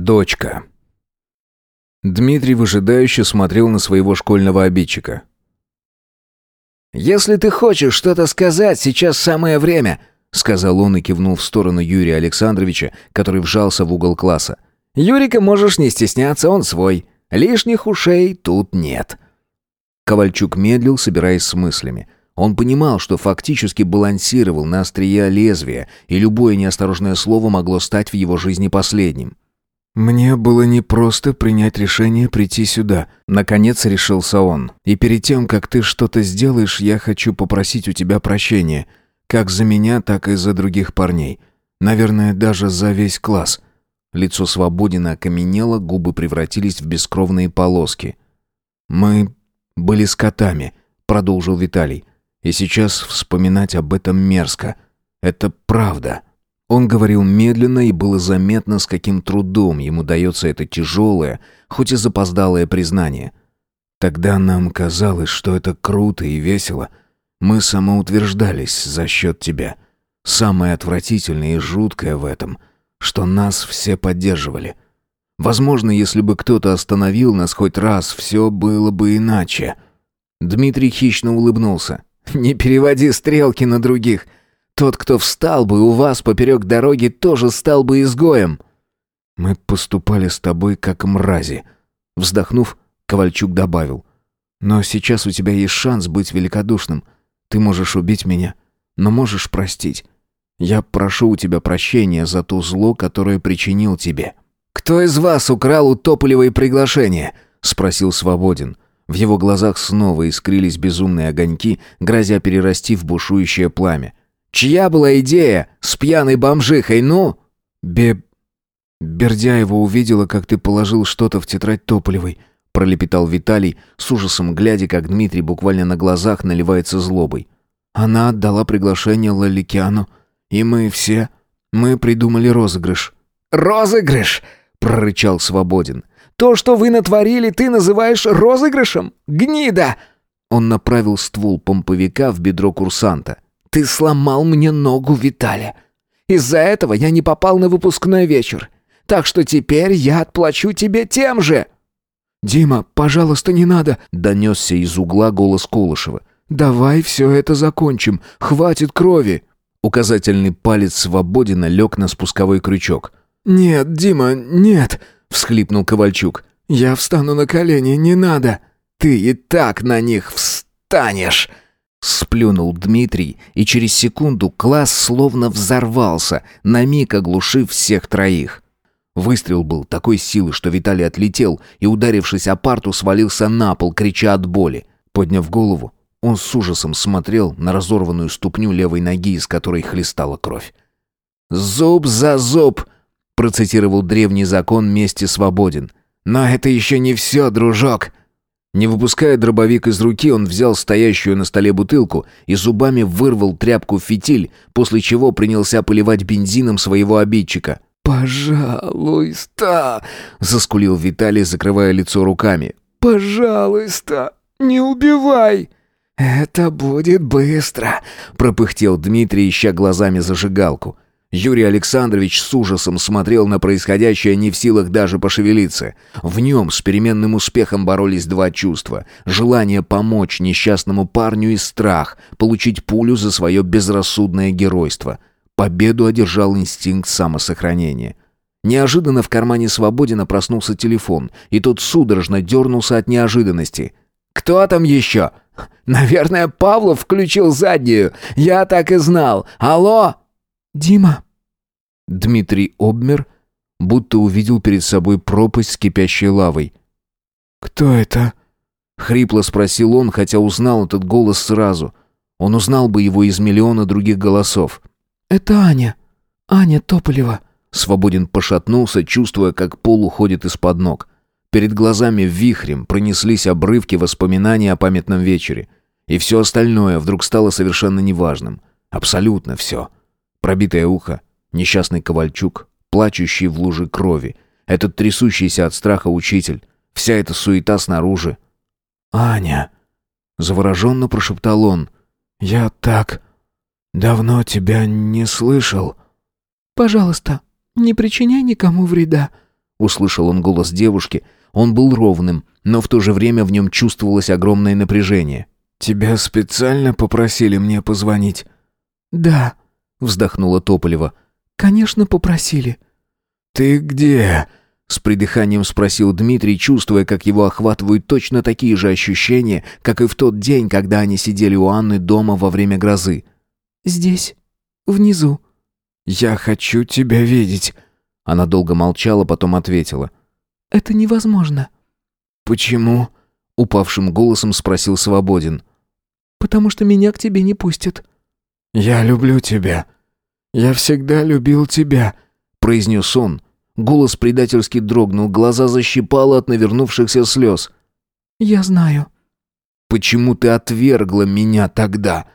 Дочка. Дмитрий выжидающе смотрел на своего школьного обидчика. «Если ты хочешь что-то сказать, сейчас самое время», — сказал он и кивнул в сторону Юрия Александровича, который вжался в угол класса. «Юрика можешь не стесняться, он свой. Лишних ушей тут нет». Ковальчук медлил, собираясь с мыслями. Он понимал, что фактически балансировал на острие лезвия, и любое неосторожное слово могло стать в его жизни последним. «Мне было непросто принять решение прийти сюда», — наконец решился он. «И перед тем, как ты что-то сделаешь, я хочу попросить у тебя прощения. Как за меня, так и за других парней. Наверное, даже за весь класс». Лицо Свободина окаменело, губы превратились в бескровные полоски. «Мы были скотами», — продолжил Виталий. «И сейчас вспоминать об этом мерзко. Это правда». Он говорил медленно, и было заметно, с каким трудом ему дается это тяжелое, хоть и запоздалое признание. Тогда нам казалось, что это круто и весело. Мы самоутверждались за счет тебя. Самое отвратительное и жуткое в этом, что нас все поддерживали. Возможно, если бы кто-то остановил нас хоть раз, все было бы иначе. Дмитрий хищно улыбнулся. «Не переводи стрелки на других. Тот, кто встал бы у вас поперек дороги, тоже стал бы изгоем». «Мы поступали с тобой как мрази», — вздохнув, Ковальчук добавил. «Но сейчас у тебя есть шанс быть великодушным. Ты можешь убить меня, но можешь простить. Я прошу у тебя прощения за то зло, которое причинил тебе». «Кто из вас украл у Тополевой приглашение?» — спросил Свободин. В его глазах снова искрились безумные огоньки, грозя перерасти в бушующее пламя. Чья была идея с пьяной бомжихой, ну?» «Бе... Бердяева увидела, как ты положил что-то в тетрадь Тополевой», пролепетал Виталий, с ужасом глядя, как Дмитрий буквально на глазах наливается злобой. «Она отдала приглашение Лаликяну, и мы все... Мы придумали розыгрыш». «Розыгрыш!» — прорычал Свободин. «То, что вы натворили, ты называешь розыгрышем? Гнида!» Он направил ствол помповика в бедро курсанта. Ты сломал мне ногу, Виталя. Из-за этого я не попал на выпускной вечер. Так что теперь я отплачу тебе тем же». «Дима, пожалуйста, не надо!» — донесся из угла голос Колышева. «Давай все это закончим. Хватит крови!» Указательный палец свободенно лег на спусковой крючок. «Нет, Дима, нет!» — всхлипнул Ковальчук. «Я встану на колени, не надо!» «Ты и так на них встанешь!» Сплюнул Дмитрий, и через секунду класс словно взорвался, на миг оглушив всех троих. Выстрел был такой силы, что Виталий отлетел и, ударившись о парту, свалился на пол, крича от боли. Подняв голову, он с ужасом смотрел на разорванную ступню левой ноги, из которой хлестала кровь. «Зуб за зуб!» — процитировал древний закон «Мести свободен». «Но это еще не все, дружок!» Не выпуская дробовик из руки, он взял стоящую на столе бутылку и зубами вырвал тряпку в фитиль, после чего принялся поливать бензином своего обидчика. «Пожалуйста!» — заскулил Виталий, закрывая лицо руками. «Пожалуйста, не убивай!» «Это будет быстро!» — пропыхтел Дмитрий, ища глазами зажигалку. Юрий Александрович с ужасом смотрел на происходящее, не в силах даже пошевелиться. В нем с переменным успехом боролись два чувства. Желание помочь несчастному парню и страх, получить пулю за свое безрассудное геройство. Победу одержал инстинкт самосохранения. Неожиданно в кармане Свободина проснулся телефон, и тот судорожно дернулся от неожиданности. «Кто там еще?» «Наверное, Павлов включил заднюю. Я так и знал. Алло!» «Дима!» Дмитрий обмер, будто увидел перед собой пропасть с кипящей лавой. «Кто это?» Хрипло спросил он, хотя узнал этот голос сразу. Он узнал бы его из миллиона других голосов. «Это Аня. Аня Тополева». Свободен пошатнулся, чувствуя, как пол уходит из-под ног. Перед глазами вихрем пронеслись обрывки воспоминаний о памятном вечере. И все остальное вдруг стало совершенно неважным. Абсолютно все. Пробитое ухо, несчастный Ковальчук, плачущий в луже крови, этот трясущийся от страха учитель, вся эта суета снаружи. «Аня!» — завороженно прошептал он. «Я так давно тебя не слышал». «Пожалуйста, не причиняй никому вреда», — услышал он голос девушки. Он был ровным, но в то же время в нем чувствовалось огромное напряжение. «Тебя специально попросили мне позвонить?» «Да», — вздохнула Тополева. «Конечно, попросили». «Ты где?» — с придыханием спросил Дмитрий, чувствуя, как его охватывают точно такие же ощущения, как и в тот день, когда они сидели у Анны дома во время грозы. «Здесь, внизу». «Я хочу тебя видеть». Она долго молчала, потом ответила. «Это невозможно». «Почему?» — упавшим голосом спросил Свободин. «Потому что меня к тебе не пустят». «Я люблю тебя. Я всегда любил тебя», — произнес он. Голос предательски дрогнул, глаза защипало от навернувшихся слез. «Я знаю». «Почему ты отвергла меня тогда?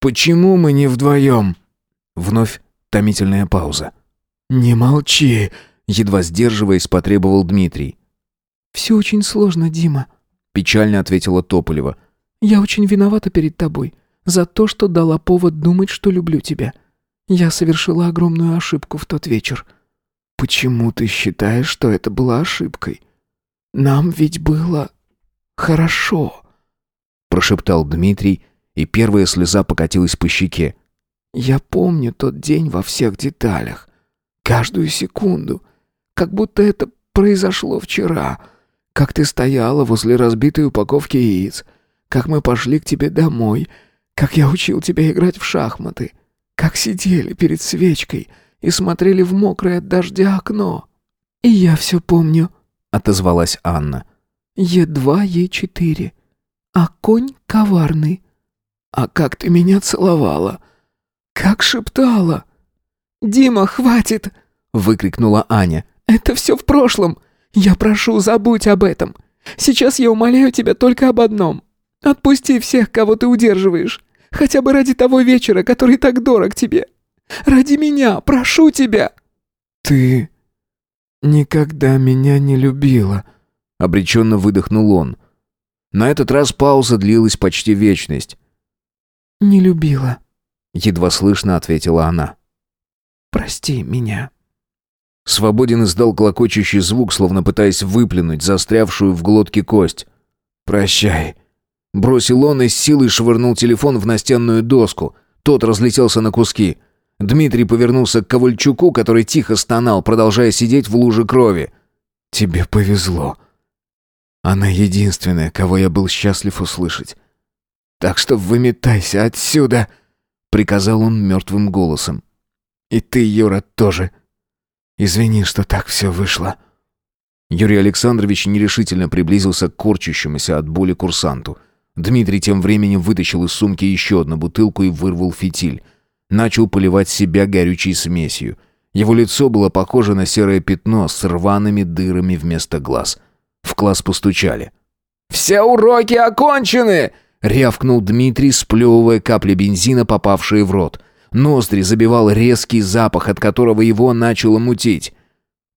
Почему мы не вдвоем?» Вновь томительная пауза. «Не молчи», — едва сдерживаясь, потребовал Дмитрий. «Все очень сложно, Дима», — печально ответила Тополева. «Я очень виновата перед тобой за то, что дала повод думать, что люблю тебя. Я совершила огромную ошибку в тот вечер». «Почему ты считаешь, что это была ошибкой? Нам ведь было хорошо», — прошептал Дмитрий, и первая слеза покатилась по щеке. «Я помню тот день во всех деталях, каждую секунду, как будто это произошло вчера, как ты стояла возле разбитой упаковки яиц, как мы пошли к тебе домой, как я учил тебя играть в шахматы, как сидели перед свечкой и смотрели в мокрое от дождя окно. И я все помню, — отозвалась Анна. Е2, Е4. А конь коварный. А как ты меня целовала? Как шептала? «Дима, хватит!» — выкрикнула Аня. «Это все в прошлом. Я прошу, забудь об этом. Сейчас я умоляю тебя только об одном. Отпусти всех, кого ты удерживаешь. Хотя бы ради того вечера, который так дорог тебе. Ради меня, прошу тебя!» «Ты никогда меня не любила», — обреченно выдохнул он. На этот раз пауза длилась почти вечность. «Не любила», — едва слышно ответила она. «Прости меня». Свободен издал клокочущий звук, словно пытаясь выплюнуть застрявшую в глотке кость. «Прощай», Бросил он и с силой швырнул телефон в настенную доску. Тот разлетелся на куски. Дмитрий повернулся к Ковальчуку, который тихо стонал, продолжая сидеть в луже крови. «Тебе повезло. Она единственная, кого я был счастлив услышать. Так что выметайся отсюда!» — приказал он мертвым голосом. «И ты, Юра, тоже. Извини, что так все вышло». Юрий Александрович нерешительно приблизился к корчащемуся от боли курсанту — Дмитрий тем временем вытащил из сумки еще одну бутылку и вырвал фитиль. Начал поливать себя горючей смесью. Его лицо было похоже на серое пятно с рваными дырами вместо глаз. В класс постучали. «Все уроки окончены!» — рявкнул Дмитрий, сплевывая капли бензина, попавшие в рот. Ноздри забивал резкий запах, от которого его начало мутить.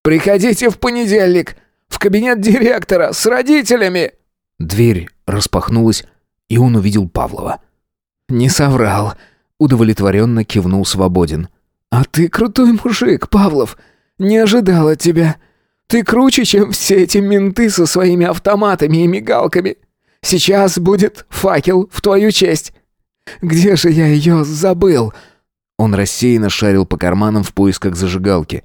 «Приходите в понедельник! В кабинет директора с родителями!» Дверь распахнулась, и он увидел Павлова. «Не соврал», — удовлетворенно кивнул Свободин. «А ты крутой мужик, Павлов. Не ожидал от тебя. Ты круче, чем все эти менты со своими автоматами и мигалками. Сейчас будет факел в твою честь. Где же я ее забыл?» Он рассеянно шарил по карманам в поисках зажигалки.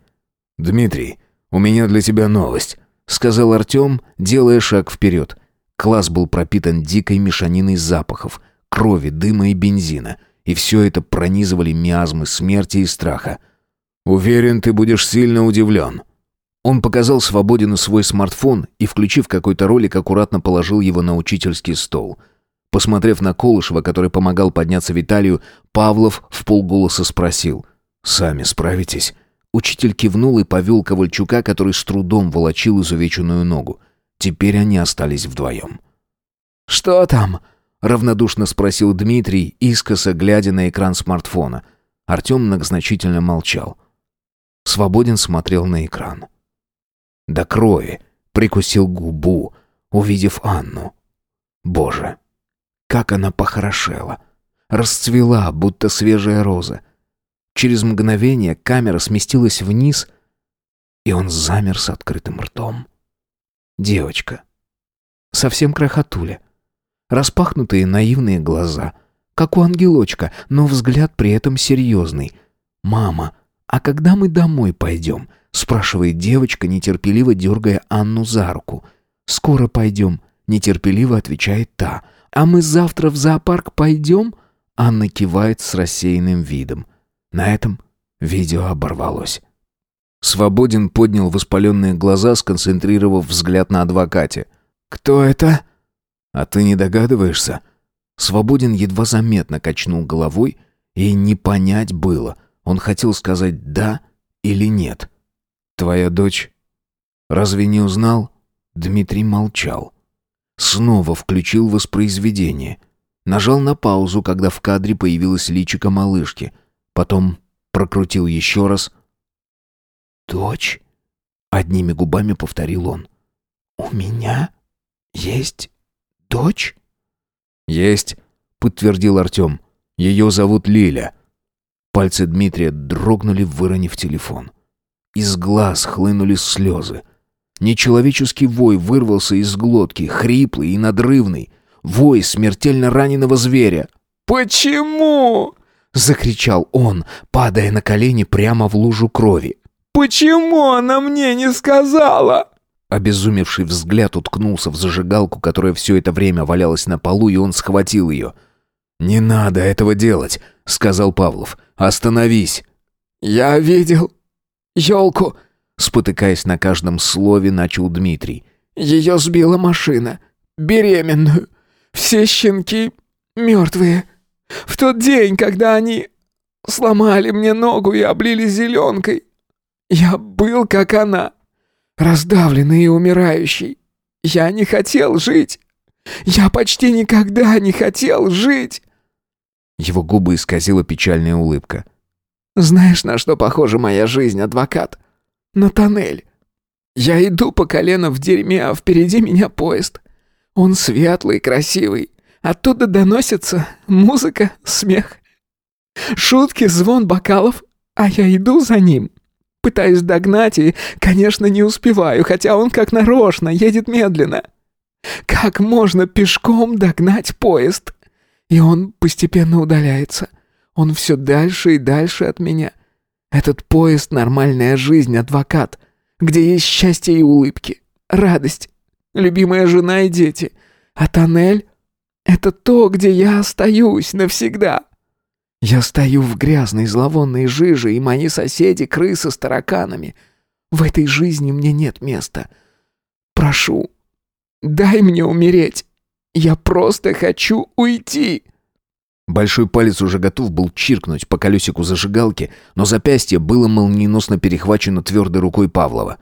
«Дмитрий, у меня для тебя новость», — сказал Артем, делая шаг вперед. Класс был пропитан дикой мешаниной запахов, крови, дыма и бензина, и все это пронизывали миазмы смерти и страха. «Уверен, ты будешь сильно удивлен». Он показал Свободину свой смартфон и, включив какой-то ролик, аккуратно положил его на учительский стол. Посмотрев на Колышева, который помогал подняться Виталию, Павлов в полголоса спросил «Сами справитесь?» Учитель кивнул и повел Ковальчука, который с трудом волочил изувеченную ногу. Теперь они остались вдвоем. «Что там?» — равнодушно спросил Дмитрий, искоса глядя на экран смартфона. Артем многозначительно молчал. Свободен смотрел на экран. До крови прикусил губу, увидев Анну. Боже, как она похорошела! Расцвела, будто свежая роза. Через мгновение камера сместилась вниз — И он замер с открытым ртом. Девочка. Совсем крохотуля. Распахнутые наивные глаза, как у ангелочка, но взгляд при этом серьезный. «Мама, а когда мы домой пойдем?» спрашивает девочка, нетерпеливо дергая Анну за руку. «Скоро пойдем», нетерпеливо отвечает та. «А мы завтра в зоопарк пойдем?» Анна кивает с рассеянным видом. На этом видео оборвалось. Свободен поднял воспаленные глаза, сконцентрировав взгляд на адвокате. «Кто это?» «А ты не догадываешься?» Свободен едва заметно качнул головой, и не понять было, он хотел сказать «да» или «нет». «Твоя дочь?» «Разве не узнал?» Дмитрий молчал. Снова включил воспроизведение. Нажал на паузу, когда в кадре появилась личико малышки. Потом прокрутил еще раз. «Дочь?» — одними губами повторил он. «У меня есть дочь?» «Есть», — подтвердил Артем. «Ее зовут Лиля». Пальцы Дмитрия дрогнули, выронив телефон. Из глаз хлынули слезы. Нечеловеческий вой вырвался из глотки, хриплый и надрывный. Вой смертельно раненого зверя. «Почему?» — закричал он, падая на колени прямо в лужу крови. «Почему она мне не сказала?» Обезумевший взгляд уткнулся в зажигалку, которая все это время валялась на полу, и он схватил ее. «Не надо этого делать», — сказал Павлов. «Остановись». «Я видел елку», — спотыкаясь на каждом слове, начал Дмитрий. «Ее сбила машина. Беременную. Все щенки мертвые. В тот день, когда они сломали мне ногу и облили зеленкой, я был как она, раздавленный и умирающий. Я не хотел жить. Я почти никогда не хотел жить. Его губы исказила печальная улыбка. Знаешь, на что похожа моя жизнь, адвокат? На тоннель. Я иду по колено в дерьме, а впереди меня поезд. Он светлый, красивый. Оттуда доносится музыка, смех. Шутки, звон бокалов, а я иду за ним. Пытаюсь догнать и, конечно, не успеваю, хотя он как нарочно едет медленно. Как можно пешком догнать поезд? И он постепенно удаляется. Он все дальше и дальше от меня. Этот поезд — нормальная жизнь, адвокат, где есть счастье и улыбки, радость, любимая жена и дети. А тоннель — это то, где я остаюсь навсегда. Я стою в грязной зловонной жиже, и мои соседи — крысы с тараканами. В этой жизни мне нет места. Прошу, дай мне умереть. Я просто хочу уйти». Большой палец уже готов был чиркнуть по колесику зажигалки, но запястье было молниеносно перехвачено твердой рукой Павлова.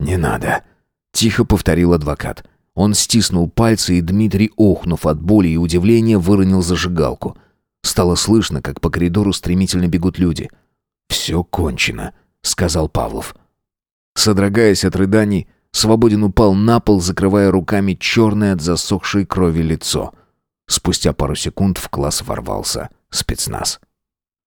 «Не надо», — тихо повторил адвокат. Он стиснул пальцы, и Дмитрий, охнув от боли и удивления, выронил зажигалку — Стало слышно, как по коридору стремительно бегут люди. «Все кончено», — сказал Павлов. Содрогаясь от рыданий, Свободин упал на пол, закрывая руками черное от засохшей крови лицо. Спустя пару секунд в класс ворвался спецназ.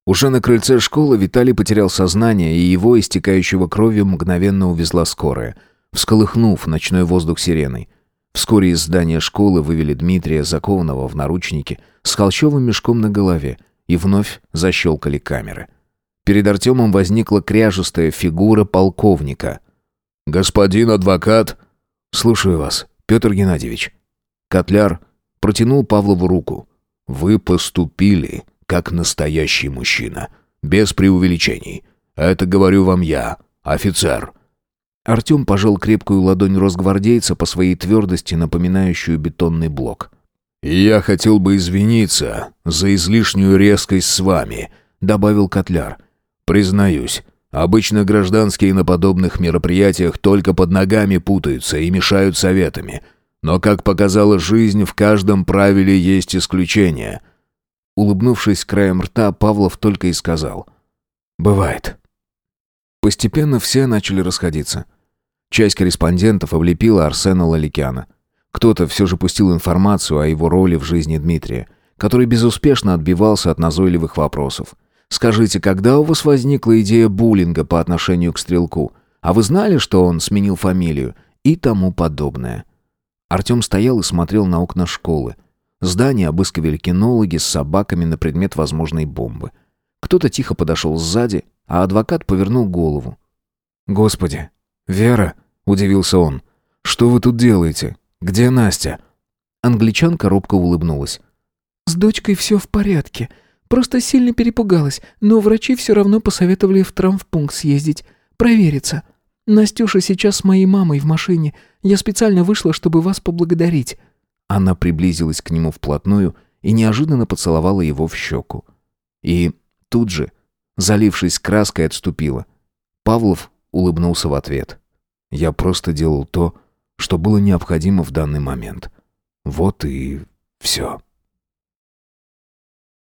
Уже на крыльце школы Виталий потерял сознание, и его, истекающего кровью, мгновенно увезла скорая, всколыхнув ночной воздух сиреной. Вскоре из здания школы вывели Дмитрия, закованного в наручники, с холщовым мешком на голове, и вновь защелкали камеры. Перед Артемом возникла кряжестая фигура полковника. «Господин адвокат!» «Слушаю вас, Петр Геннадьевич». Котляр протянул Павлову руку. «Вы поступили, как настоящий мужчина, без преувеличений. Это говорю вам я, офицер». Артем пожал крепкую ладонь росгвардейца по своей твердости, напоминающую бетонный блок. «Я хотел бы извиниться за излишнюю резкость с вами», — добавил Котляр. «Признаюсь, обычно гражданские на подобных мероприятиях только под ногами путаются и мешают советами. Но, как показала жизнь, в каждом правиле есть исключения». Улыбнувшись краем рта, Павлов только и сказал. «Бывает». Постепенно все начали расходиться. Часть корреспондентов облепила Арсена Лаликяна. Кто-то все же пустил информацию о его роли в жизни Дмитрия, который безуспешно отбивался от назойливых вопросов. «Скажите, когда у вас возникла идея буллинга по отношению к стрелку? А вы знали, что он сменил фамилию? И тому подобное. Артем стоял и смотрел на окна школы. Здание обыскивали кинологи с собаками на предмет возможной бомбы. Кто-то тихо подошел сзади, а адвокат повернул голову. «Господи! Вера!» — удивился он. «Что вы тут делаете? Где Настя?» Англичанка робко улыбнулась. «С дочкой все в порядке. Просто сильно перепугалась, но врачи все равно посоветовали в травмпункт съездить, провериться. Настюша сейчас с моей мамой в машине. Я специально вышла, чтобы вас поблагодарить». Она приблизилась к нему вплотную и неожиданно поцеловала его в щеку. И тут же, залившись краской, отступила. Павлов улыбнулся в ответ. «Я просто делал то, что было необходимо в данный момент. Вот и все».